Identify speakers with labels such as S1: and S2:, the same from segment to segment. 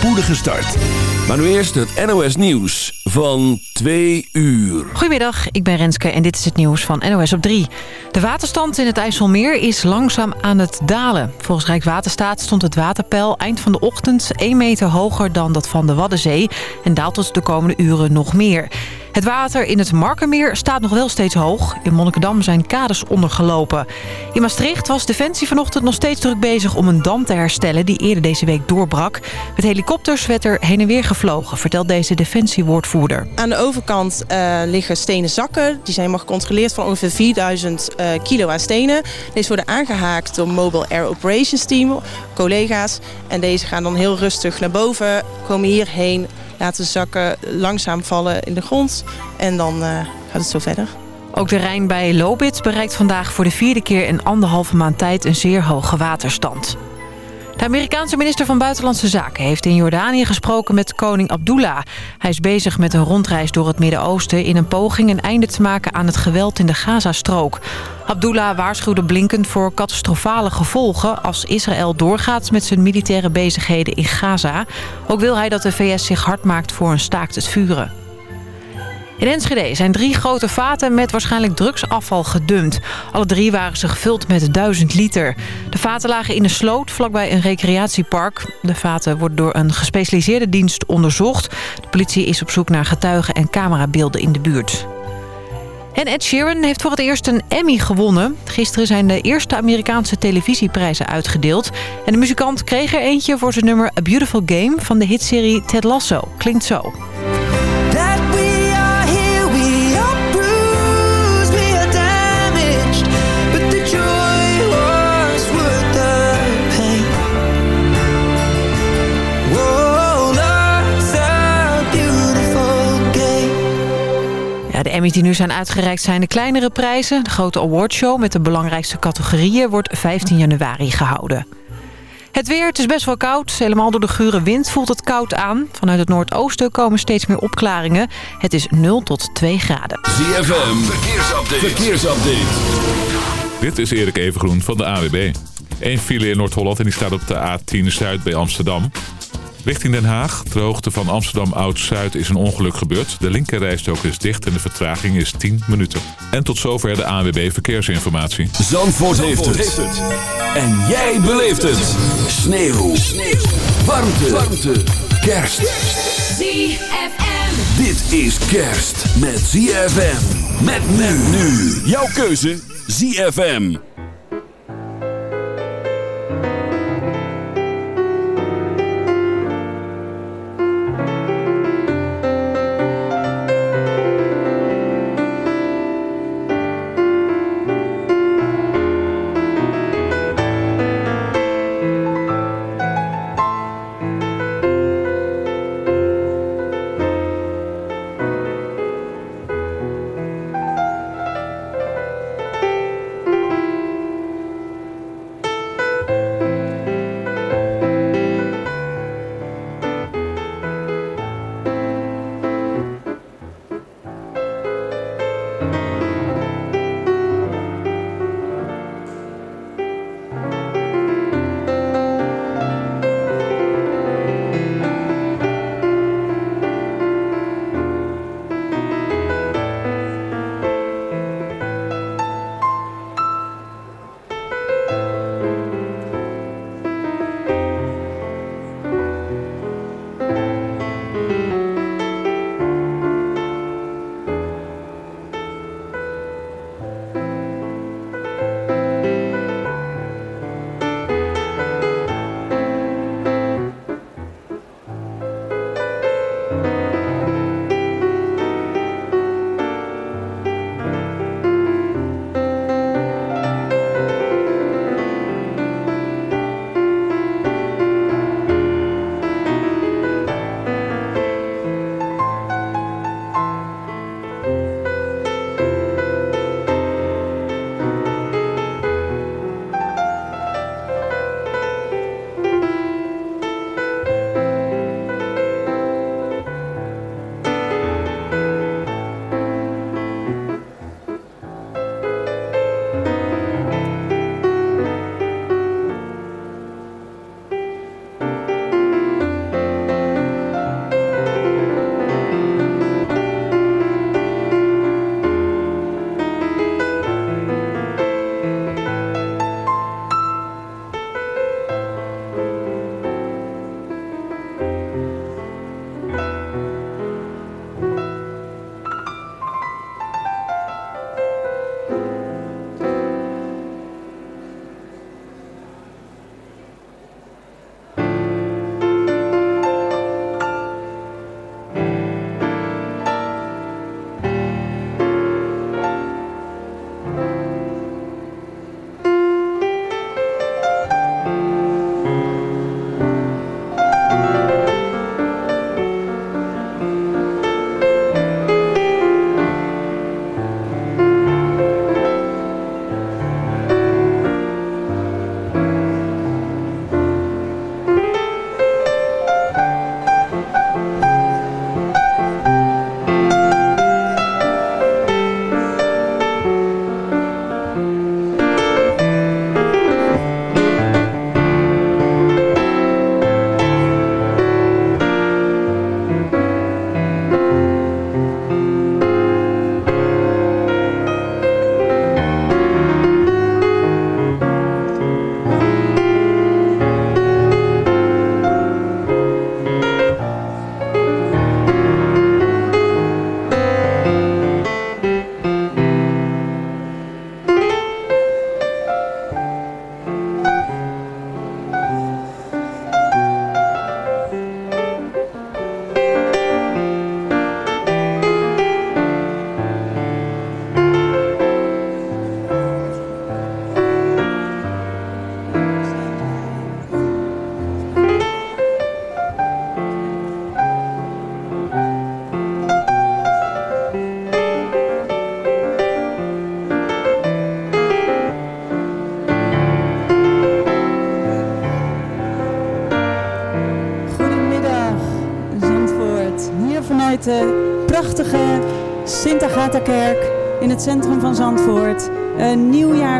S1: spoedige start. Maar nu eerst het NOS Nieuws van 2 uur.
S2: Goedemiddag, ik ben Renske en dit is het nieuws van NOS op 3. De waterstand in het IJsselmeer is langzaam aan het dalen. Volgens Rijkswaterstaat stond het waterpeil eind van de ochtend 1 meter hoger dan dat van de Waddenzee... en daalt het de komende uren nog meer. Het water in het Markermeer staat nog wel steeds hoog. In Monnikendam zijn kades ondergelopen. In Maastricht was Defensie vanochtend nog steeds druk bezig om een dam te herstellen... die eerder deze week doorbrak. Met helikopters werd er heen en weer gevlogen, vertelt deze Defensiewoordvoerder.
S3: Aan de overkant uh, liggen stenen zakken. Die zijn maar gecontroleerd van ongeveer 4000 uh, kilo aan stenen. Deze worden aangehaakt door Mobile Air Operations Team, collega's. En deze gaan dan heel rustig naar boven, komen hierheen laten zakken, langzaam vallen in de grond. En dan uh, gaat het zo verder.
S2: Ook de Rijn bij Lobit bereikt vandaag voor de vierde keer in anderhalve maand tijd een zeer hoge waterstand. De Amerikaanse minister van Buitenlandse Zaken heeft in Jordanië gesproken met koning Abdullah. Hij is bezig met een rondreis door het Midden-Oosten in een poging een einde te maken aan het geweld in de Gazastrook. Abdullah waarschuwde blinkend voor catastrofale gevolgen als Israël doorgaat met zijn militaire bezigheden in Gaza. Ook wil hij dat de VS zich hard maakt voor een staakt het vuren. In Enschede zijn drie grote vaten met waarschijnlijk drugsafval gedumpt. Alle drie waren ze gevuld met 1000 liter. De vaten lagen in een sloot vlakbij een recreatiepark. De vaten worden door een gespecialiseerde dienst onderzocht. De politie is op zoek naar getuigen en camerabeelden in de buurt. En Ed Sheeran heeft voor het eerst een Emmy gewonnen. Gisteren zijn de eerste Amerikaanse televisieprijzen uitgedeeld. En de muzikant kreeg er eentje voor zijn nummer A Beautiful Game... van de hitserie Ted Lasso. Klinkt zo. Emmys die nu zijn uitgereikt zijn de kleinere prijzen. De grote awardshow met de belangrijkste categorieën wordt 15 januari gehouden. Het weer, het is best wel koud. Helemaal door de gure wind voelt het koud aan. Vanuit het noordoosten komen steeds meer opklaringen. Het is 0 tot 2 graden.
S1: ZFM, verkeersupdate. verkeersupdate.
S4: Dit is Erik Evengroen van de AWB. Eén file in Noord-Holland en die staat op de A10 Zuid bij Amsterdam. Richting Den Haag, ter hoogte van Amsterdam Oud-Zuid, is een ongeluk gebeurd. De linkerrijstok is dicht en de vertraging is 10 minuten. En tot zover de ANWB Verkeersinformatie.
S1: Zandvoort, Zandvoort heeft, het. En jij beleeft het. Sneeuw. Sneeuw. Warmte. Warmte. Kerst.
S5: ZFM.
S1: Dit is kerst met ZFM. Met men nu. Jouw keuze ZFM.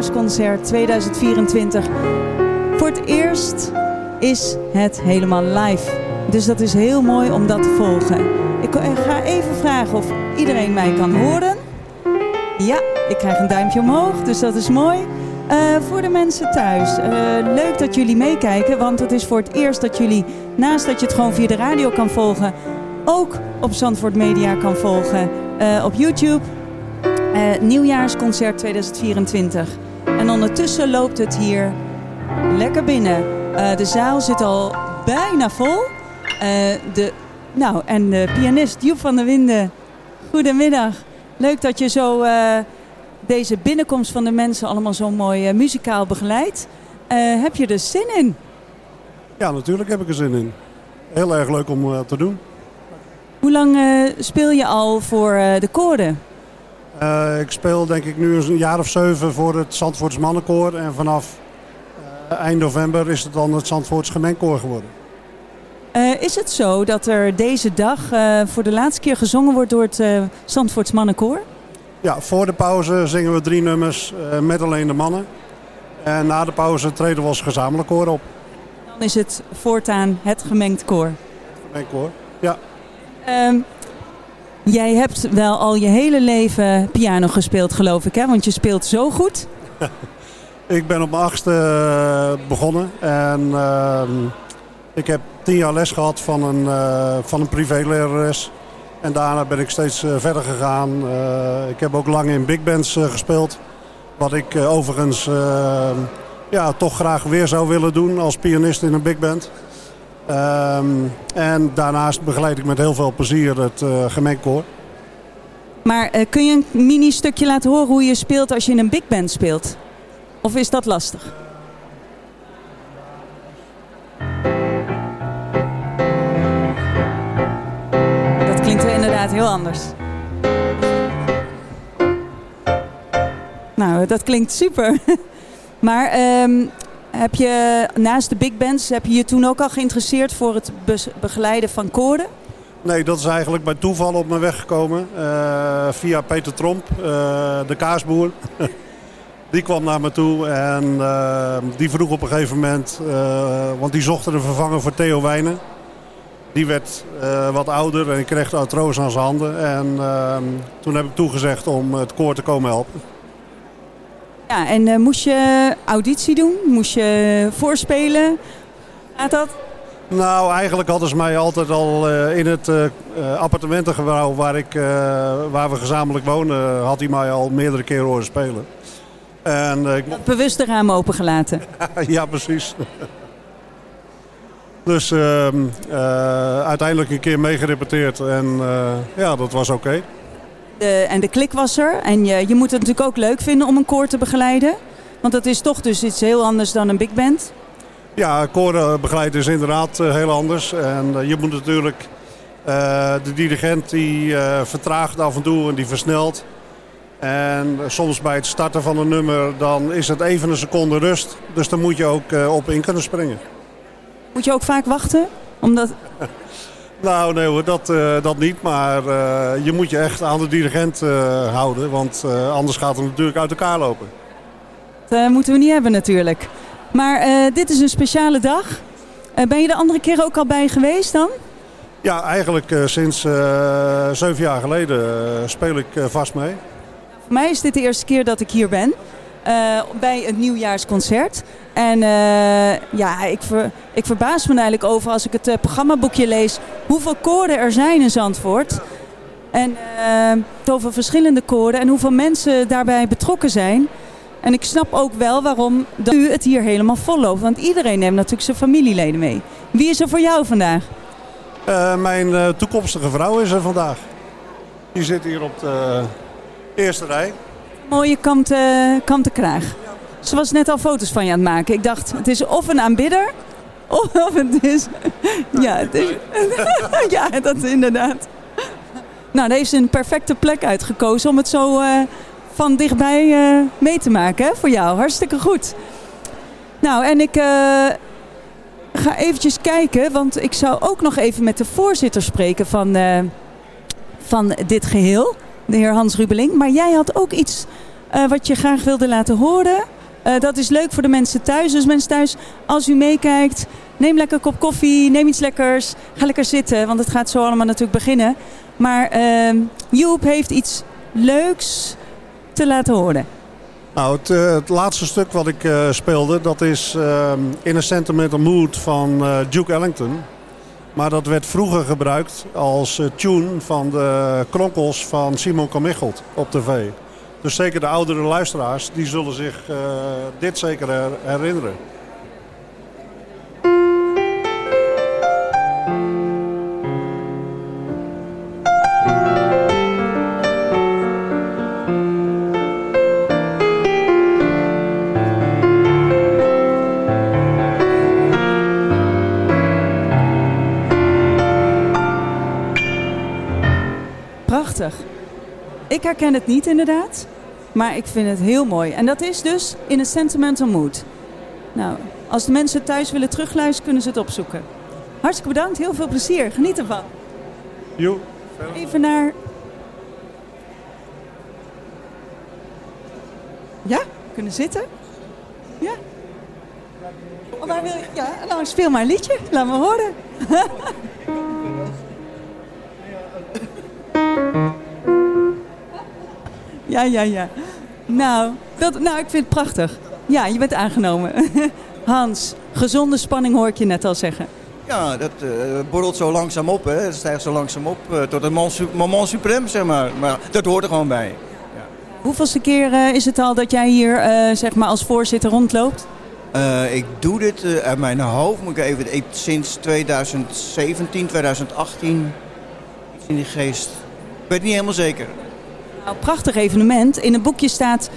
S5: Nieuwjaarsconcert 2024. Voor het eerst is het helemaal live. Dus dat is heel mooi om dat te volgen. Ik ga even vragen of iedereen mij kan horen. Ja, ik krijg een duimpje omhoog, dus dat is mooi. Uh, voor de mensen thuis, uh, leuk dat jullie meekijken, want het is voor het eerst dat jullie, naast dat je het gewoon via de radio kan volgen, ook op Zandvoort Media kan volgen. Uh, op YouTube, Nieuwjaarsconcert 2024. En ondertussen loopt het hier lekker binnen. de zaal zit al bijna vol. de, nou, en de pianist Joep van der Winden, goedemiddag. Leuk dat je zo deze binnenkomst van de mensen allemaal zo mooi muzikaal begeleidt. Heb je er zin in?
S6: Ja, natuurlijk heb ik er zin in. Heel erg leuk om te doen.
S5: Hoe lang speel je al voor de koorden?
S6: Ik speel denk ik nu een jaar of zeven voor het Zandvoorts Mannenkoor. En vanaf eind november is het dan het Zandvoorts Gemengkoor geworden.
S5: is het zo dat er deze dag voor de laatste keer gezongen wordt door het Zandvoorts Mannenkoor?
S6: Ja, voor de pauze zingen we drie nummers met alleen de mannen. En na de pauze treden we als gezamenlijk koor op.
S5: Dan is het voortaan het gemengd koor. Het
S6: gemengd koor, ja.
S5: Jij hebt wel al je hele leven piano gespeeld, geloof ik, hè? Want je speelt zo goed.
S6: ik ben op mijn achtste uh, begonnen. En uh, ik heb tien jaar les gehad van een, uh, van een privélerares. En daarna ben ik steeds eh, verder gegaan. Eh, ik heb ook lang in big bands eh, gespeeld. Wat ik overigens ja, toch graag weer zou willen doen als pianist in een big band. Ehm, en daarnaast begeleid ik met heel veel plezier het uh, gemengkoor.
S5: Maar kun je een mini-stukje laten horen hoe je speelt als je in een big band speelt? Of is dat lastig? heel anders. Nou, dat klinkt super. Maar ehm, heb je naast de big bands, heb je je toen ook al geïnteresseerd voor het begeleiden van koorden?
S6: Nee, dat is eigenlijk bij toeval op mijn weg gekomen. Uh, via Peter Tromp, uh, de kaasboer. die kwam naar me toe en uh, die vroeg op een gegeven moment... want die zochten een vervanger voor Theo Wijnen. Die werd wat ouder en kreeg artrose aan zijn handen. En toen heb ik toegezegd om het koor te komen helpen.
S5: Ja, en uh, moest je auditie doen? Moest je voorspelen? Gaat dat?
S6: Nou, eigenlijk hadden ze mij altijd al in het appartementengebouw waar, ik, waar we gezamenlijk wonen, had hij mij al meerdere keren horen spelen.
S5: En, ik... Bewust de ramen opengelaten?
S6: ja, precies. Dus ehm, eh, uiteindelijk een keer meegerepeteerd en eh, ja, dat was oké.
S5: En de klik was er. En je, je moet het natuurlijk ook leuk vinden om een koor te begeleiden. Want dat is toch dus iets heel anders dan een big band.
S6: Ja, koren begeleiden is inderdaad eh, heel anders. En je moet natuurlijk... de dirigent die vertraagt af en toe en die versnelt. En soms bij het starten van een nummer dan is het even een seconde rust. Dus daar moet je ook op in kunnen springen.
S5: Moet je ook vaak wachten? Omdat...
S6: nou, nee hoor, dat, uh, dat niet. Maar uh, je moet je echt aan de dirigent uh, houden. Want anders gaat het natuurlijk uit elkaar lopen.
S5: Dat moeten we niet hebben natuurlijk. Maar dit is een speciale dag. ben je de andere keer ook al bij geweest dan?
S6: Ja, eigenlijk sinds zeven jaar geleden speel ik vast mee.
S5: Voor mij is dit de eerste keer dat ik hier ben. Bij het nieuwjaarsconcert. En uh, ja, ik, ik verbaas me eigenlijk over als ik het uh, programmaboekje lees hoeveel koorden er zijn in Zandvoort. En over verschillende koorden en hoeveel mensen daarbij betrokken zijn. En ik snap ook wel waarom u het hier helemaal vol loopt. Want iedereen neemt natuurlijk zijn familieleden mee. Wie is er voor jou vandaag?
S6: mijn toekomstige vrouw is er vandaag. Die zit hier op de eerste rij.
S5: Mooie kanten, kanten kraag. Ze was net al foto's van je aan het maken. Ik dacht, het is of een aanbidder, of het is... Ja, het ja dat is inderdaad. Nou, daar heeft een perfecte plek uitgekozen om het zo uh, van dichtbij uh, mee te maken hè, voor jou. Hartstikke goed. Nou, en ik ga eventjes kijken, want ik zou ook nog even met de voorzitter spreken van, van dit geheel, de heer Hans Rubeling. Maar jij had ook iets uh, wat je graag wilde laten horen. Uh, dat is leuk voor de mensen thuis. Dus mensen thuis, als u meekijkt, neem lekker een kop koffie, neem iets lekkers. Ga lekker zitten, want het gaat zo allemaal natuurlijk beginnen. Maar uh, Joep heeft iets leuks te laten horen.
S6: Nou, het, uh, het laatste stuk wat ik speelde, dat is uh, In a Sentimental Mood van Duke Ellington. Maar dat werd vroeger gebruikt als tune van de kronkels van Simon Kamichelt op tv. Dus zeker de oudere luisteraars, die zullen zich dit zeker herinneren.
S5: Ik herken het niet inderdaad, maar ik vind het heel mooi. En dat is dus in een sentimental mood. Nou, als de mensen thuis willen terugluisteren, kunnen ze het opzoeken. Hartstikke bedankt, heel veel plezier. Geniet ervan.
S6: Jo.
S5: Even naar... Ja, kunnen zitten? Ja. Oh, waar wil je? Ja, nou speel maar een liedje. Laat me horen. Ja, ja, ja. Nou, dat, nou, ik vind het prachtig. Ja, je bent aangenomen. Hans, gezonde spanning hoor ik je net al zeggen.
S7: Ja, dat uh, borrelt zo langzaam op. Hè. Het stijgt zo langzaam op uh, tot het moment suprem, zeg maar. Maar dat hoort er gewoon bij. Ja.
S5: Hoeveelste keer uh, is het al dat jij hier zeg maar als voorzitter rondloopt?
S7: ik doe dit uit mijn hoofd, moet ik even, ik, sinds 2017, 2018. Iets in die geest. Ik weet niet helemaal zeker.
S5: Nou, prachtig evenement. In het boekje staat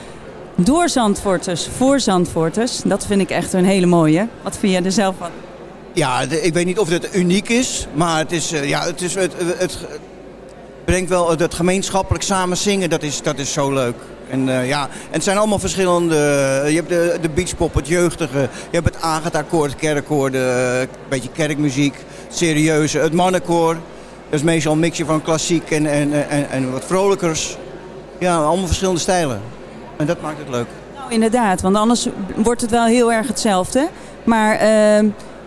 S5: door Zandvoorters, voor Zandvoorters. Dat vind ik echt een hele mooie. Wat vind jij er zelf van?
S7: Ja, ik weet niet of het uniek is, maar het, is, eh, ja, het, is, het, het brengt wel het gemeenschappelijk samen zingen, dat is, dat is zo leuk. En uh, ja, en het zijn allemaal verschillende. Je hebt de, de beachpop, het jeugdige. Je hebt het Agatha-koor, uh, beetje kerkmuziek, het serieuze, het mannenkoor. Dat is meestal een mixje van klassiek en, en, en, en wat vrolijkers. Ja, allemaal verschillende stijlen. En dat maakt het leuk.
S5: Nou, inderdaad, want anders wordt het wel heel erg hetzelfde. Maar uh,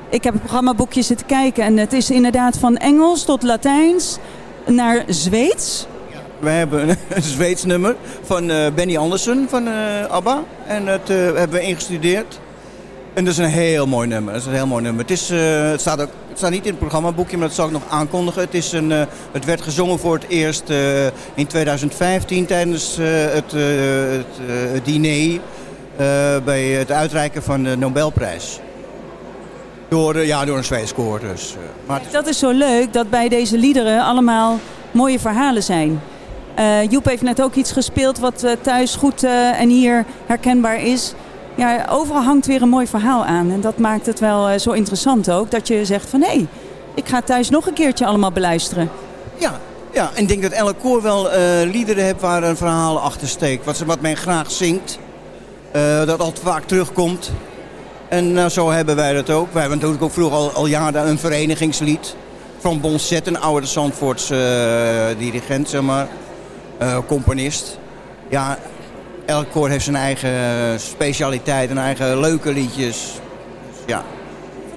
S5: ik heb het programmaboekje zitten kijken en het is inderdaad van Engels tot Latijns naar Zweeds.
S7: Ja, we hebben een Zweeds nummer van uh, Benny Andersen van uh, ABBA. En dat uh, hebben we ingestudeerd. En dat is een heel mooi nummer. Dat is een heel mooi nummer. Het, is, uh, het, staat ook, het staat niet in het programmaboekje, maar dat zal ik nog aankondigen. Het, is een, uh, het werd gezongen voor het eerst uh, in 2015 tijdens het, het, diner bij het uitreiken van de Nobelprijs. Door, ja, door een Zweeds dus.
S5: maar Dat is zo leuk dat bij deze liederen allemaal mooie verhalen zijn. Joep heeft net ook iets gespeeld wat thuis goed en hier herkenbaar is ja, overal hangt weer een mooi verhaal aan. En dat maakt het wel uh, zo interessant ook. Dat je zegt van hé, ik ga thuis nog een keertje allemaal beluisteren.
S7: Ja, ja en ik denk dat elk koor wel uh, liederen heeft waar een verhaal achter steekt. Wat, wat men graag zingt. Uh, dat altijd vaak terugkomt. En nou, zo hebben wij dat ook. Wij hebben natuurlijk ook vroeger al, al jaren een verenigingslied. Van Bonset, een oude Zandvoorts dirigent, zeg maar. componist. Ja, elk koor heeft zijn eigen specialiteit en eigen leuke liedjes. Dus, ja.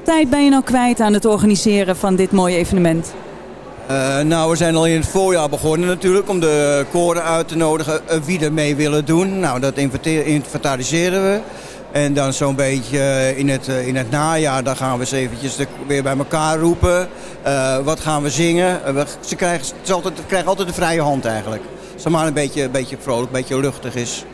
S5: Tijd ben je nou kwijt aan het organiseren van dit mooie evenement?
S7: Uh, nou, we zijn al in het voorjaar begonnen natuurlijk om de koren uit te nodigen uh, wie er mee willen doen. Nou, dat inventariseren we. En dan zo'n beetje eh, in het, in het najaar, dan gaan we eens eventjes weer bij elkaar roepen. wat gaan we zingen? ze krijgen, ze altijd, krijgen altijd de vrije hand eigenlijk. Als het maar een beetje, een beetje vrolijk, een beetje luchtig is.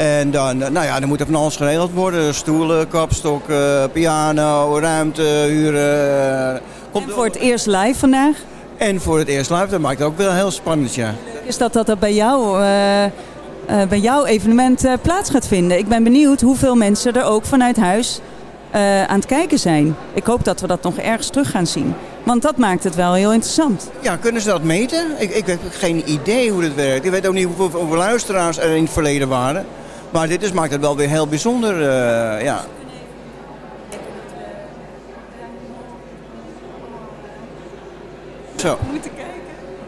S7: En dan, eh, nou ja, dan moet er van alles geregeld worden. Stoelen, kapstokken, piano, ruimte, huren.
S5: Eh, komt en voor het eerst live vandaag?
S7: En voor het eerst live, dat maakt het ook wel heel spannend, ja.
S5: Is dat dat, dat bij jou... Uh, uh, bij jouw evenement uh, plaats gaat vinden. Ik ben benieuwd hoeveel mensen er ook vanuit huis uh, aan het kijken zijn. Ik hoop dat we dat nog ergens terug gaan zien. Want dat maakt het wel heel interessant.
S7: Ja, kunnen ze dat meten? Ik, ik heb geen idee hoe dat werkt. Ik weet ook niet hoeveel, hoeveel luisteraars er in het verleden waren. Maar dit is, maakt het wel weer heel bijzonder. Uh, ja. Zo.
S5: Moeten kijken.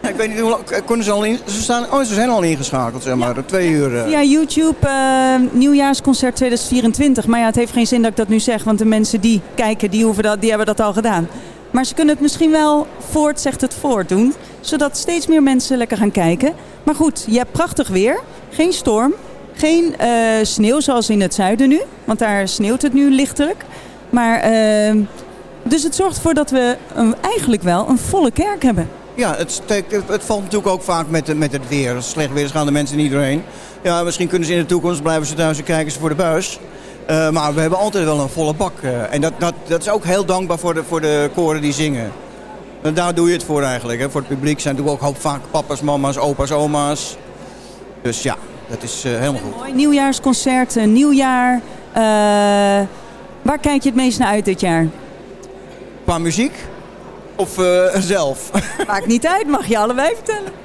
S7: Ja, ik weet niet hoe lang, konden ze al in, ze, staan, oh, ze zijn al ingeschakeld, zeg maar, twee uur. eh.
S5: Via YouTube, eh, nieuwjaarsconcert 2024. Maar ja, het heeft geen zin dat ik dat nu zeg, want de mensen die kijken, die, hoeven dat, die hebben dat al gedaan. Maar ze kunnen het misschien wel voort, zegt het voort doen, zodat steeds meer mensen lekker gaan kijken. Maar goed, je hebt prachtig weer, geen storm, geen eh, sneeuw zoals in het zuiden nu, want daar sneeuwt het nu lichtelijk. Maar, eh, dus het zorgt ervoor dat we eigenlijk wel een volle kerk hebben.
S7: Ja, het, het, valt natuurlijk ook vaak met, met het weer. Als slecht weer gaan de mensen niet doorheen. Ja, misschien kunnen ze in de toekomst blijven ze thuis en kijken ze voor de buis. Eh, maar we hebben altijd wel een volle bak. eh, en dat, dat, dat is ook heel dankbaar voor de, voor de koren die zingen. En daar doe je het voor eigenlijk. Hè. Voor het publiek zijn natuurlijk ook hoop vaak papa's, mama's, opa's, oma's. Dus ja, dat is eh, helemaal goed.
S5: Mooi, nieuwjaarsconcert, een nieuwjaar. Eh, waar kijk je het meest naar uit dit jaar?
S7: Qua muziek of eh, zelf?
S5: Maakt niet uit, mag je allebei vertellen.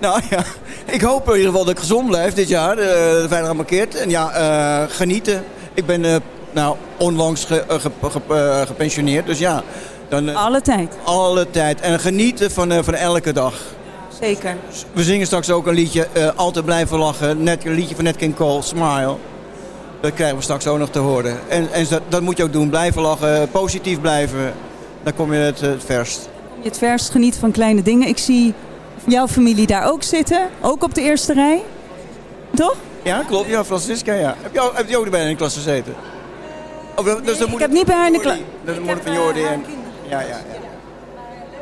S7: Nou ja, ik hoop in ieder geval dat ik gezond blijf dit jaar. eh veilig gemarkeerd. En ja, eh, genieten. Ik ben eh, nou, onlangs ge- eh, ge- ge- eh, gepensioneerd. Dus ja, dan eh,
S5: Alle tijd.
S7: alle tijd. En genieten van, eh, van elke dag.
S5: Zeker.
S7: We zingen straks ook een liedje, eh, Altijd blijven lachen. Net, een liedje van Nat King Cole, Smile. Dat krijgen we straks ook nog te horen. En, en dat, dat moet je ook doen. Blijven lachen, positief blijven. Dan kom je het, het verst.
S5: Je het verst geniet van kleine dingen. Ik zie jouw familie daar ook zitten. Ook op de eerste rij. Toch?
S7: Ja, klopt. Ja, Francisca, ja. Heb je, ook- heb je ook erbij in de klas gezeten? Oh, de
S5: ik heb niet bij haar in de klas.
S7: Dat is de moeder van Jordi. En... Ja, ja, ja.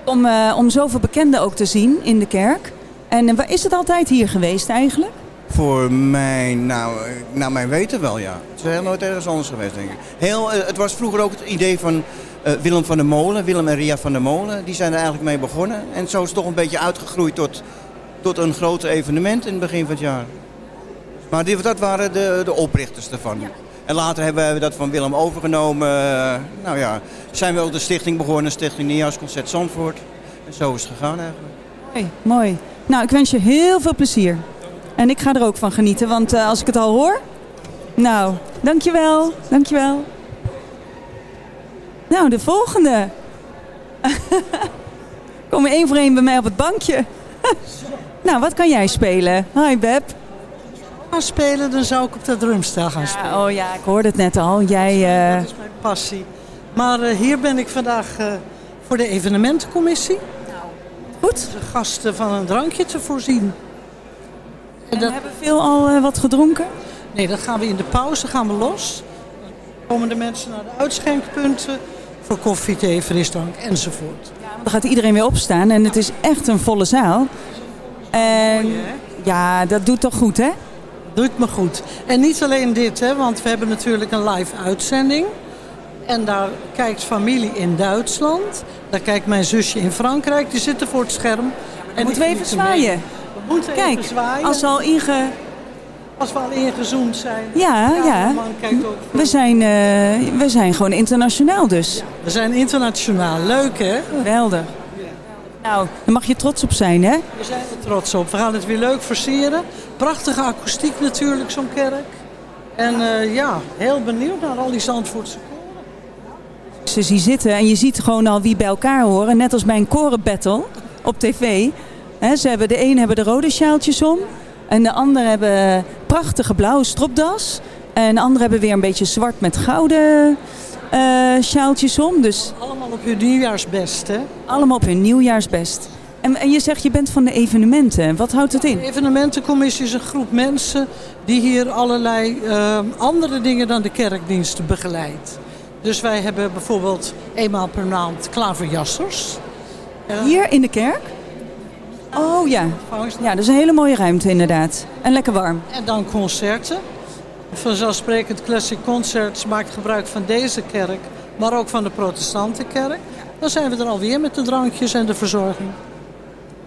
S5: Om, eh, om zoveel bekenden ook te zien in de kerk. En eh, waar is het altijd hier geweest eigenlijk?
S7: Voor mijn, nou, eh, naar mijn weten wel, ja. Het is heel nooit ergens anders geweest, denk ik. Heel, het was vroeger ook het idee van Willem van der Molen, Willem en Ria van der Molen. Die zijn er eigenlijk mee begonnen. En zo is het toch een beetje uitgegroeid tot, tot een groot evenement in het begin van het jaar. Maar die, dat waren de, de oprichters ervan. En later hebben we dat van Willem overgenomen. Nou ja, zijn we ook de stichting begonnen, Stichting Nieuwjaarsconcert Zandvoort. En zo is het gegaan eigenlijk.
S5: Mooi, mooi. Nou, ik wens je heel veel plezier. En ik ga er ook van genieten, want eh, als ik het al hoor... Nou, dankjewel, dankjewel. Nou, de volgende. Kom één voor één bij mij op het bankje. nou, wat kan jij spelen? Hi, Beb.
S8: Gaan spelen, dan zou ik op de drumstel gaan spelen.
S5: Ja, oh ja, ik hoorde het net al. Jij, eh,
S8: Dat is mijn passie. Maar eh, hier ben ik vandaag eh, voor de evenementencommissie.
S5: goed.
S8: De gasten van een drankje te voorzien. En dat,
S5: hebben veel al eh, wat gedronken?
S8: nee, dat gaan we in de pauze gaan we los. Dan komen de mensen naar de uitschenkpunten voor koffie, thee, frisdrank enzovoort.
S5: Dan gaat iedereen weer opstaan en het is echt een volle zaal. En ja, dat doet toch goed, hè?
S8: Doet me goed. En niet alleen dit, hè, want we hebben natuurlijk een live uitzending. En daar kijkt familie in Duitsland. Daar kijkt mijn zusje in Frankrijk. Die zitten voor het scherm.
S5: En moeten we even zwaaien.
S8: We moeten
S5: Kijk,
S8: even zwaaien.
S5: als we al inge...
S8: Als we al ingezoomd zijn.
S5: Ja, ja.
S8: kijkt ook.
S5: We zijn, eh, we zijn gewoon internationaal dus.
S8: We zijn internationaal. Leuk, hè?
S5: Geweldig. Nou, daar mag je trots op zijn, hè?
S8: We zijn er trots op. We gaan het weer leuk versieren. Prachtige akoestiek natuurlijk, zo'n kerk. En eh, ja, heel benieuwd naar al die Zandvoortse
S5: Ze zie zitten en je ziet gewoon al wie bij elkaar horen. Net als bij een korenbattle op tv. Ze hebben, de een hebben de rode sjaaltjes om. En de ander hebben prachtige blauwe stropdas. En de ander hebben weer een beetje zwart met gouden eh, sjaaltjes om. Dus
S8: Allemaal op hun nieuwjaarsbest, hè?
S5: allemaal op hun nieuwjaarsbest. En, en je zegt je bent van de evenementen. Wat houdt het in?
S8: De evenementencommissie is een groep mensen die hier allerlei eh, andere dingen dan de kerkdiensten begeleidt. Dus wij hebben bijvoorbeeld eenmaal per maand klaverjassers.
S5: Hier in de kerk? Oh ja. Ja, dat is een hele mooie ruimte inderdaad. En lekker warm.
S8: En dan concerten. Vanzelfsprekend Classic Concerts maakt gebruik van deze kerk, maar ook van de protestantenkerk. Dan zijn we er alweer met de drankjes en de verzorging.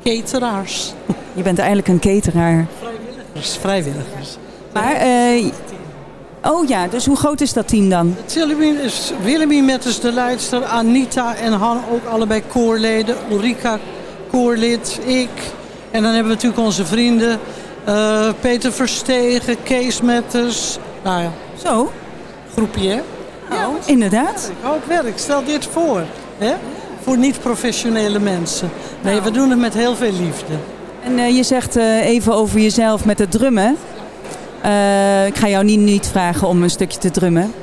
S8: Cateraars.
S5: Je bent eigenlijk een cateraar.
S8: Vrijwilligers. Vrijwilligers.
S5: Maar, eh, oh ja, dus hoe groot is dat team dan?
S8: Willemien is Willemien met dus de leidster, Anita en Han ook allebei koorleden. Ulrika koorlid, ik. En dan hebben we natuurlijk onze vrienden eh, Peter Verstegen, Kees Metters. Nou ja,
S5: Zo,
S8: groepje hè.
S5: nou, inderdaad.
S8: Ik hoop werk, stel dit voor. Hè? Voor niet-professionele mensen. Nee, we doen het met heel veel liefde.
S5: En eh, je zegt eh, even over jezelf met het drummen. Eh, ik ga jou niet, niet vragen om een stukje te drummen.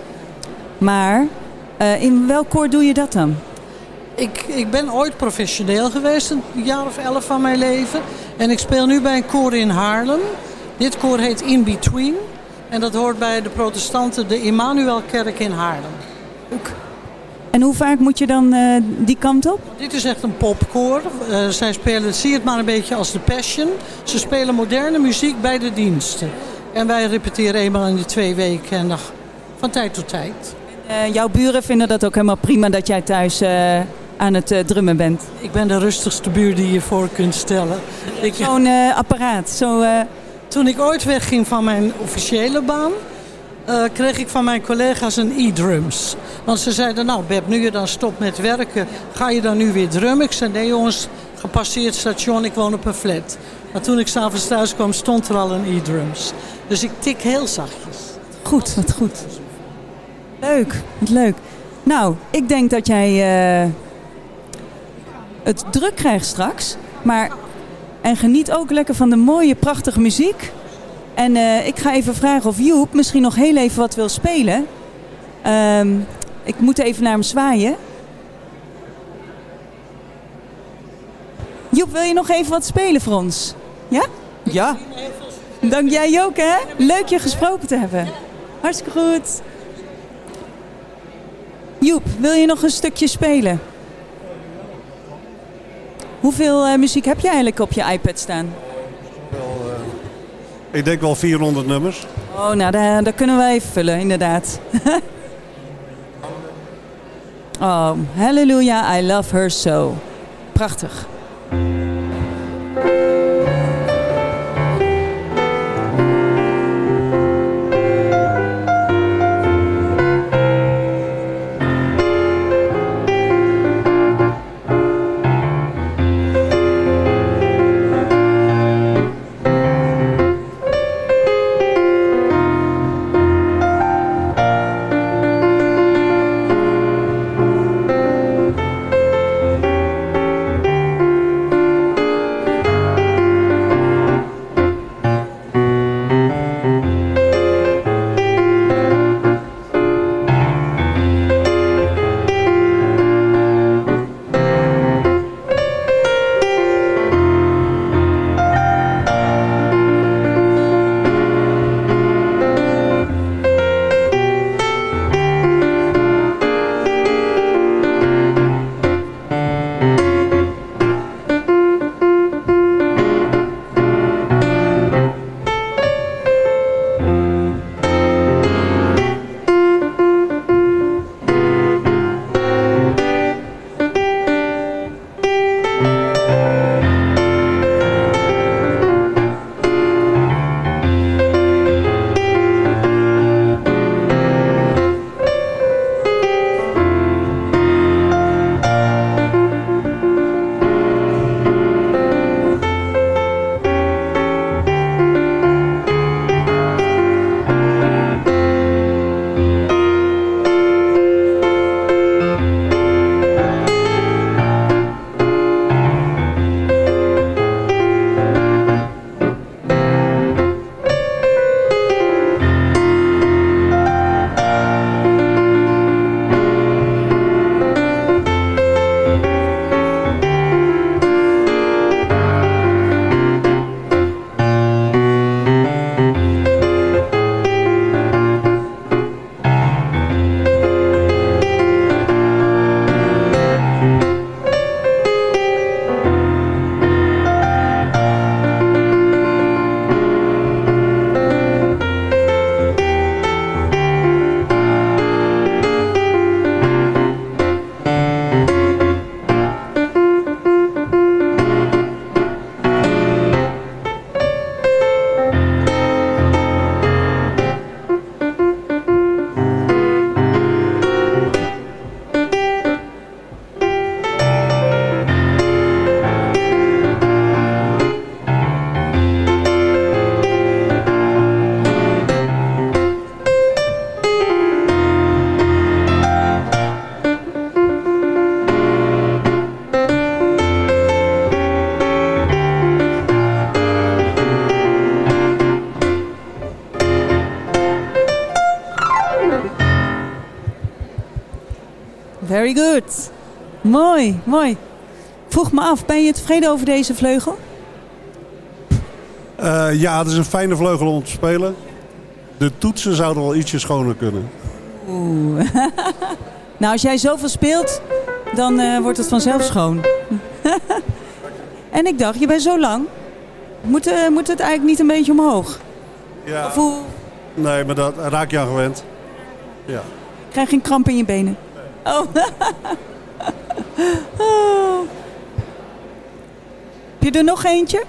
S5: Maar in welk koor doe je dat dan?
S8: Ik, ik ben ooit professioneel geweest, een jaar of elf van mijn leven. En ik speel nu bij een koor in Haarlem. Dit koor heet In Between. En dat hoort bij de protestanten de Immanuelkerk in Haarlem.
S5: En hoe vaak moet je dan eh, die kant op?
S8: Dit is echt een popkoor. Eh, zij spelen, zie het maar een beetje als de Passion. Ze spelen moderne muziek bij de diensten. En wij repeteren eenmaal in de twee weken en nog van tijd tot tijd.
S5: Eh, jouw buren vinden dat ook helemaal prima dat jij thuis aan het drummen bent.
S8: Ik ben de rustigste buur die je voor kunt stellen.
S5: Zo'n apparaat. Zo,
S8: Toen ik ooit wegging van mijn officiële baan, eh, kreeg ik van mijn collega's een e-drums. Want ze zeiden, nou Beb, nu je dan stopt met werken, ga je dan nu weer drummen? Ik zei, nee jongens, gepasseerd station, ik woon op een flat. Maar toen ik s'avonds thuis kwam, stond er al een e-drums. Dus ik tik heel zachtjes.
S5: goed, wat goed. Leuk, wat leuk. Nou, ik denk dat jij eh, het druk krijgt straks. Maar, en geniet ook lekker van de mooie, prachtige muziek. En eh, ik ga even vragen of Joep misschien nog heel even wat wil spelen. Ehm, ik moet even naar hem zwaaien. Joep, wil je nog even wat spelen voor ons? Ja? Ja. Dank jij ook, hè? Leuk je gesproken te hebben. Hartstikke goed. Joep, wil je nog een stukje spelen? Hoeveel eh, muziek heb je eigenlijk op je iPad staan?
S6: Ik denk wel 400 nummers.
S5: Oh, nou, daar, daar kunnen we even vullen, inderdaad. oh, hallelujah, I love her so. Prachtig. Mooi, vroeg me af, ben je tevreden over deze vleugel?
S6: Uh, ja, het is een fijne vleugel om te spelen. De toetsen zouden wel ietsje schoner kunnen.
S5: Oeh. nou, als jij zoveel speelt, dan uh, wordt het vanzelf schoon. en ik dacht, je bent zo lang. Moet, uh, moet het eigenlijk niet een beetje omhoog?
S6: Ja.
S5: Of hoe...
S6: Nee, maar dat raak je aan gewend. Ja.
S5: Krijg geen kramp in je benen? Oh. Heb je nog eentje?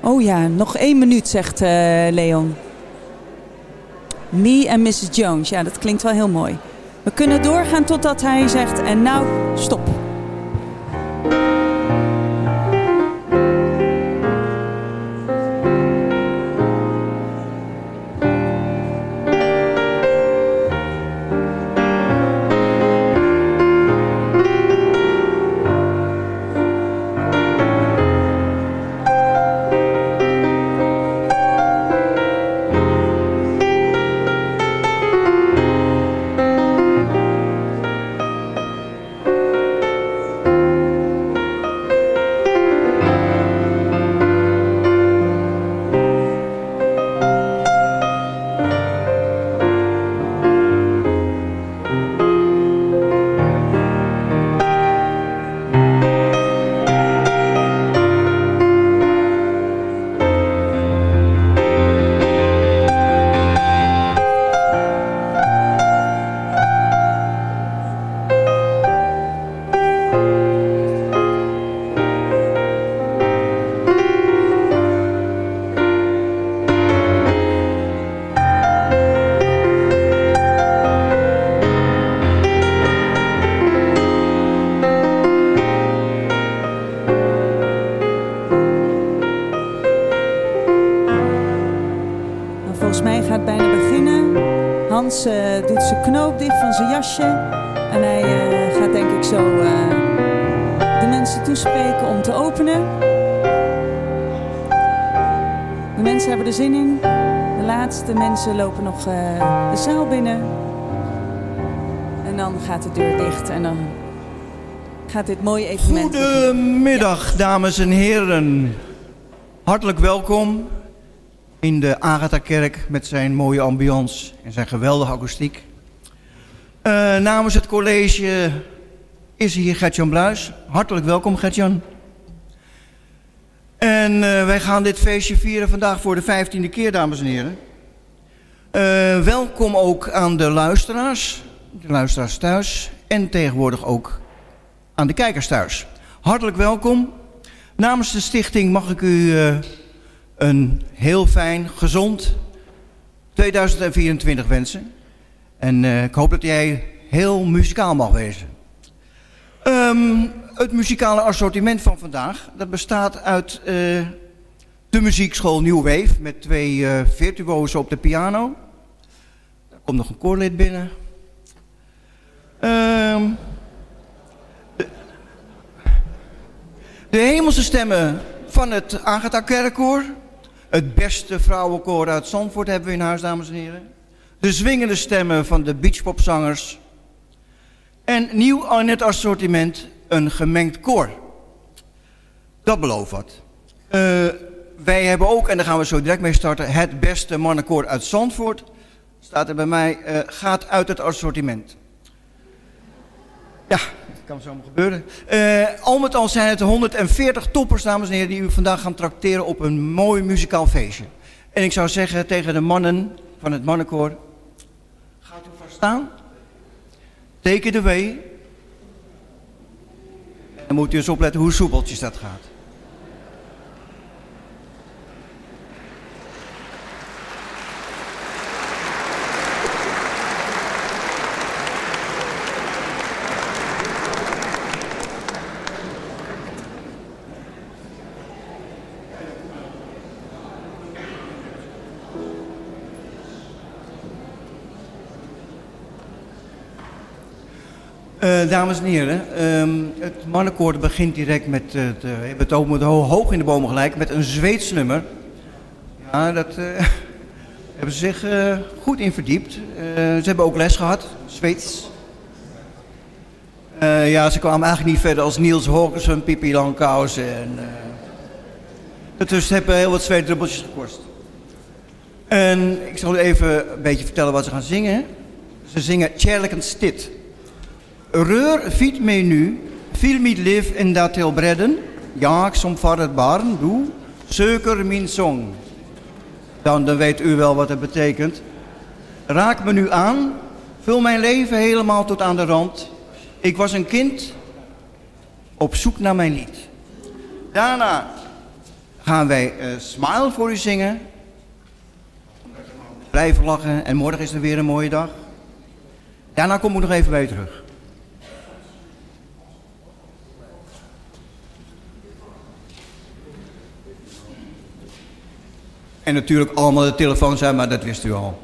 S5: Oh ja, nog één minuut, zegt uh, Leon. Me en Mrs. Jones. Ja, dat klinkt wel heel mooi. We kunnen doorgaan totdat hij zegt, en nou, stop. Laatste mensen lopen nog uh, de zaal binnen. En dan gaat de deur dicht en dan gaat dit mooie evenement...
S7: Goedemiddag, ja. dames en heren. Hartelijk welkom in de Agatha-kerk met zijn mooie ambiance en zijn geweldige akoestiek. Uh, namens het college is hier Gertjan Bluis. Hartelijk welkom Gertjan. En uh, wij gaan dit feestje vieren vandaag voor de vijftiende keer, dames en heren. Uh, welkom ook aan de luisteraars, de luisteraars thuis en tegenwoordig ook aan de kijkers thuis. Hartelijk welkom. Namens de stichting mag ik u een heel fijn, gezond 2024 wensen. En uh, ik hoop dat jij heel muzikaal mag wezen. Um, het muzikale assortiment van vandaag, dat bestaat uit de muziekschool New Wave met twee virtuozen op de piano. Komt nog een koorlid binnen. Um, de, hemelse stemmen van het Agatha Kerkkoor. Het beste vrouwenkoor uit Zandvoort hebben we in huis, dames en heren de zwingende stemmen van de beachpopzangers en nieuw in het assortiment een gemengd koor. Dat belooft wat. Uh, wij hebben ook, en daar gaan we zo direct mee starten, het beste mannenkoor uit Zandvoort. Staat er bij mij, uh, gaat uit het assortiment. Ja, dat kan zo gebeuren. Uh, al met al zijn het 140 toppers, dames en heren, die u vandaag gaan trakteren op een mooi muzikaal feestje. En ik zou zeggen tegen de mannen van het mannenkoor, staan. Teken de W. Dan moet u eens opletten hoe soepeltjes dat gaat. Uh, dames en heren, um, het mannenkoor begint direct met, uh, hebben het ook met hoog in de bomen gelijk, met een Zweeds nummer. Ja, dat uh, hebben ze zich goed in verdiept. ze hebben ook les gehad, Zweeds. Ja, ze kwamen eigenlijk niet verder als Niels Horkensen, Pippi Langkausen. En, uh, dus het heeft heel wat zweetdruppeltjes gekost. En ik zal u even een beetje vertellen wat ze gaan zingen. Ze zingen Tjerlijkend Stit. Reur fiet mij nu, viel niet lief in dat heel bredden. Ja, ik som het barn, doe, zeuker mijn song. Dan, dan weet u wel wat het betekent. Raak me nu aan, vul mijn leven helemaal tot aan de rand. Ik was een kind op zoek naar mijn lied. Daarna gaan wij uh, Smile voor u zingen. Blijven lachen en morgen is er weer een mooie dag. Daarna kom ik nog even bij terug. En natuurlijk allemaal de telefoon zijn, maar dat wist u al.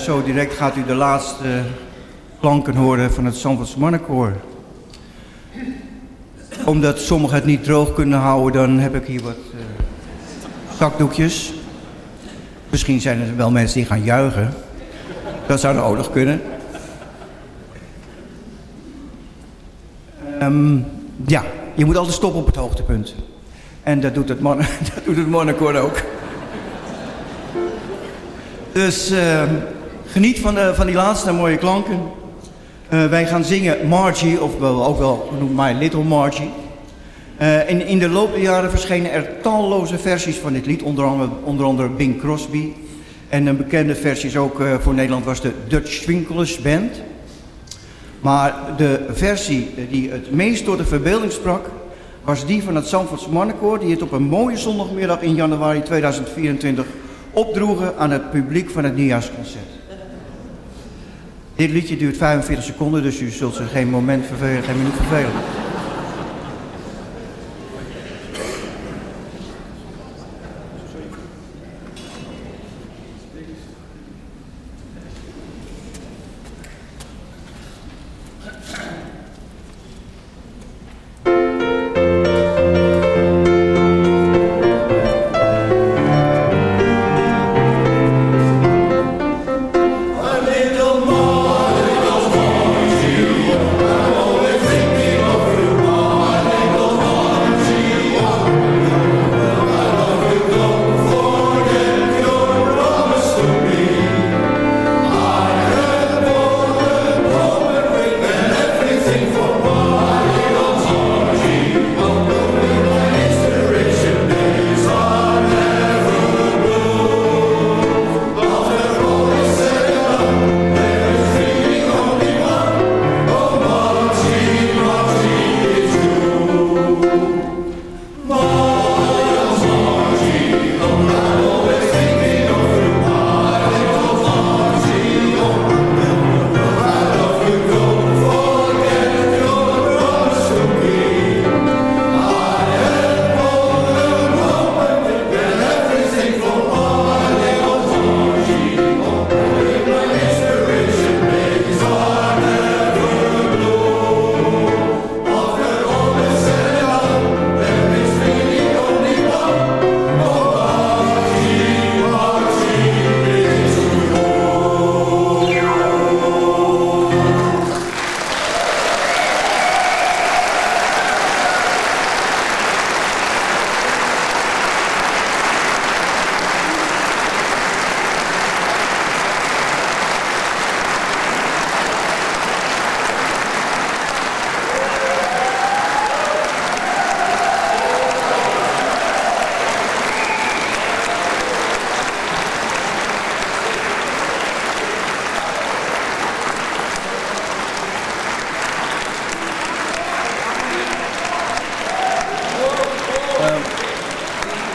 S7: Zo direct gaat u de laatste klanken horen van het Zandvoorts Mannenkoor. Omdat sommigen het niet droog kunnen houden, dan heb ik hier wat uh, zakdoekjes. Misschien zijn er wel mensen die gaan juichen. Dat zou nodig kunnen. Um, ja, je moet altijd stoppen op het hoogtepunt. En dat doet het, man, dat doet het mannenkoor ook. Dus uh, geniet van, van die laatste mooie klanken. Uh, wij gaan zingen Margie, of wel, ook wel genoemd My Little Margie. Uh, in, de loop der jaren verschenen er talloze versies van dit lied, onder andere, onder andere Bing Crosby. En een bekende versie is ook uh, voor Nederland was de Dutch Swinkelers Band. Maar de versie die het meest door de verbeelding sprak, was die van het Zandvoorts Mannenkoor, die het op een mooie zondagmiddag in januari 2024 opdroegen aan het publiek van het nieuwjaarsconcert. Dit liedje duurt 45 seconden, dus u zult zich geen moment vervelen, geen minuut vervelen.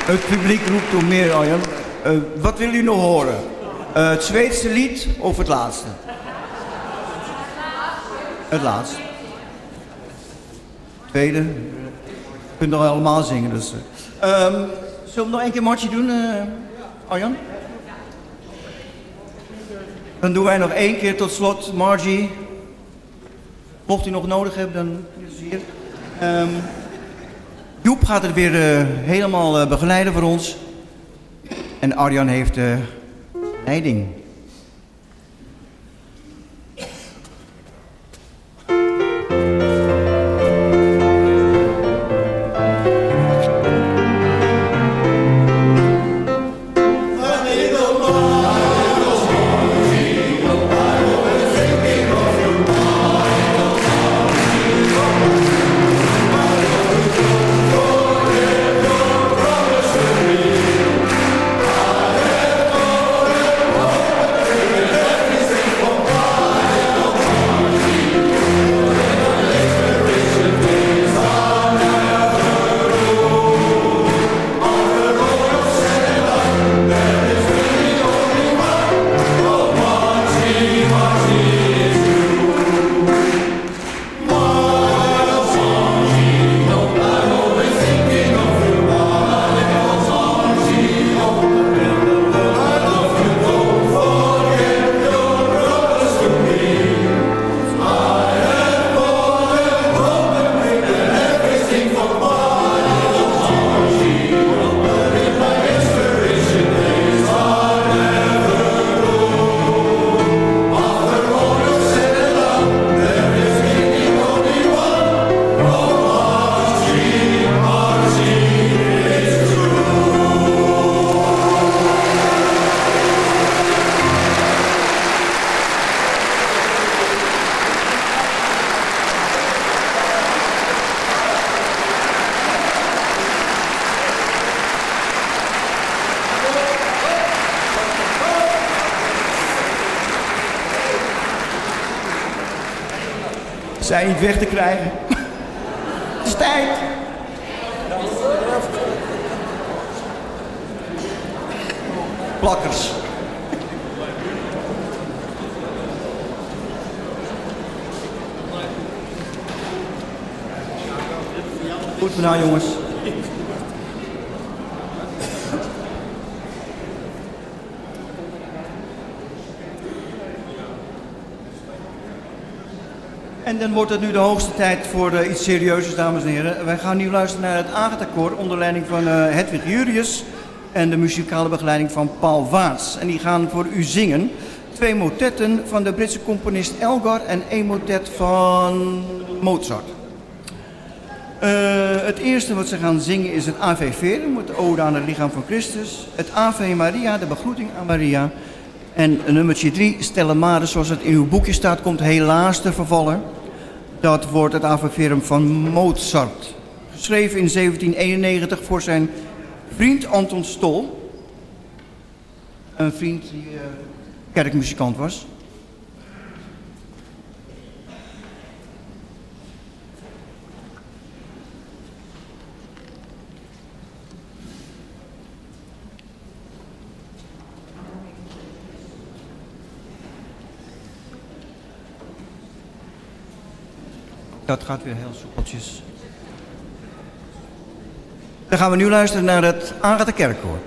S7: Het publiek roept om meer, Arjan. Uh, wat wil u nog horen? Uh, het Zweedse lied of het laatste? Het laatste. Tweede. Je kunt nog allemaal zingen, dus... Uh. Um, zullen we nog één keer Martje doen, Arjan? Dan doen wij nog één keer tot slot, Margie. Mocht u nog nodig hebben, dan is hier. Um, Joep gaat het weer uh, helemaal uh, begeleiden voor ons. En Arjan heeft de leiding. Weg te krijgen. Het is tijd. Plakkers. Goed gedaan, jongens. En dan wordt het nu de hoogste tijd voor uh, iets serieus, dames en heren. Wij gaan nu luisteren naar het Agatha-koor onder leiding van uh, Hedwig Jurius en de muzikale begeleiding van Paul Waas. En die gaan voor u zingen twee motetten van de Britse componist Elgar en één motet van Mozart. Uh, het eerste wat ze gaan zingen is het Ave Verum, het ode aan het lichaam van Christus. Het Ave Maria, de begroeting aan Maria. En nummertje 3, Stella zoals het in uw boekje staat, komt helaas te vervallen. Dat wordt het Ave Verum van Mozart. Geschreven in 1791 voor zijn vriend Anton Stol. Een vriend die uh, kerkmuzikant was. Dat gaat weer heel soepeltjes. Dan gaan we nu luisteren naar het Agatha Kerkkoor.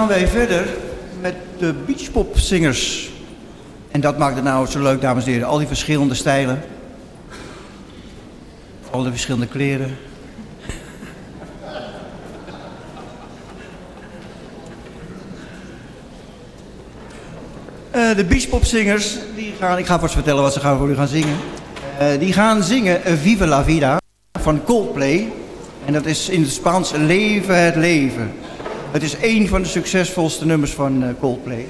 S7: Gaan wij verder met de beachpopzingers. En dat maakt het nou zo leuk, dames en heren. Al die verschillende stijlen. Al die verschillende kleren. Uh, de beachpopzingers, die gaan, ik ga vast vertellen wat ze gaan voor u gaan zingen. Uh, die gaan zingen Viva la Vida van Coldplay. En dat is in het Spaans Leven het Leven. Het is één van de succesvolste nummers van uh, Coldplay.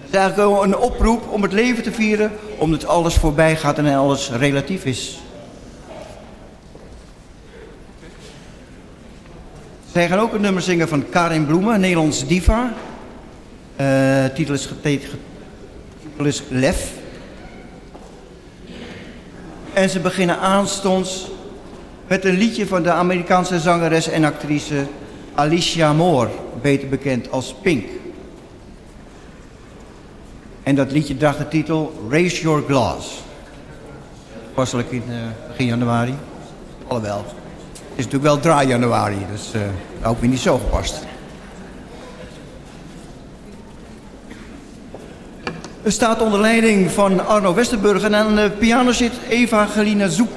S7: Het is eigenlijk een oproep om het leven te vieren, omdat alles voorbij gaat en alles relatief is. Zij gaan ook een nummer zingen van Karin Bloemen, Nederlands diva. Uh, titel is getekend is Lef. En ze beginnen aanstonds met een liedje van de Amerikaanse zangeres en actrice Alicia Moore, beter bekend als Pink. En dat liedje draagt de titel Raise Your Glass. Passelijk in uh, begin januari. Alhoewel, het is natuurlijk wel draai januari, dus uh, ook weer niet zo gepast. Het staat onder leiding van Arno Westerburg en aan de piano zit Eva Gelina Zoek.